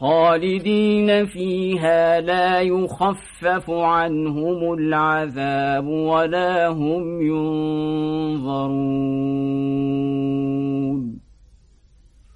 خالدين فيها لا يخفف عنهم العذاب ولا هم ينظرون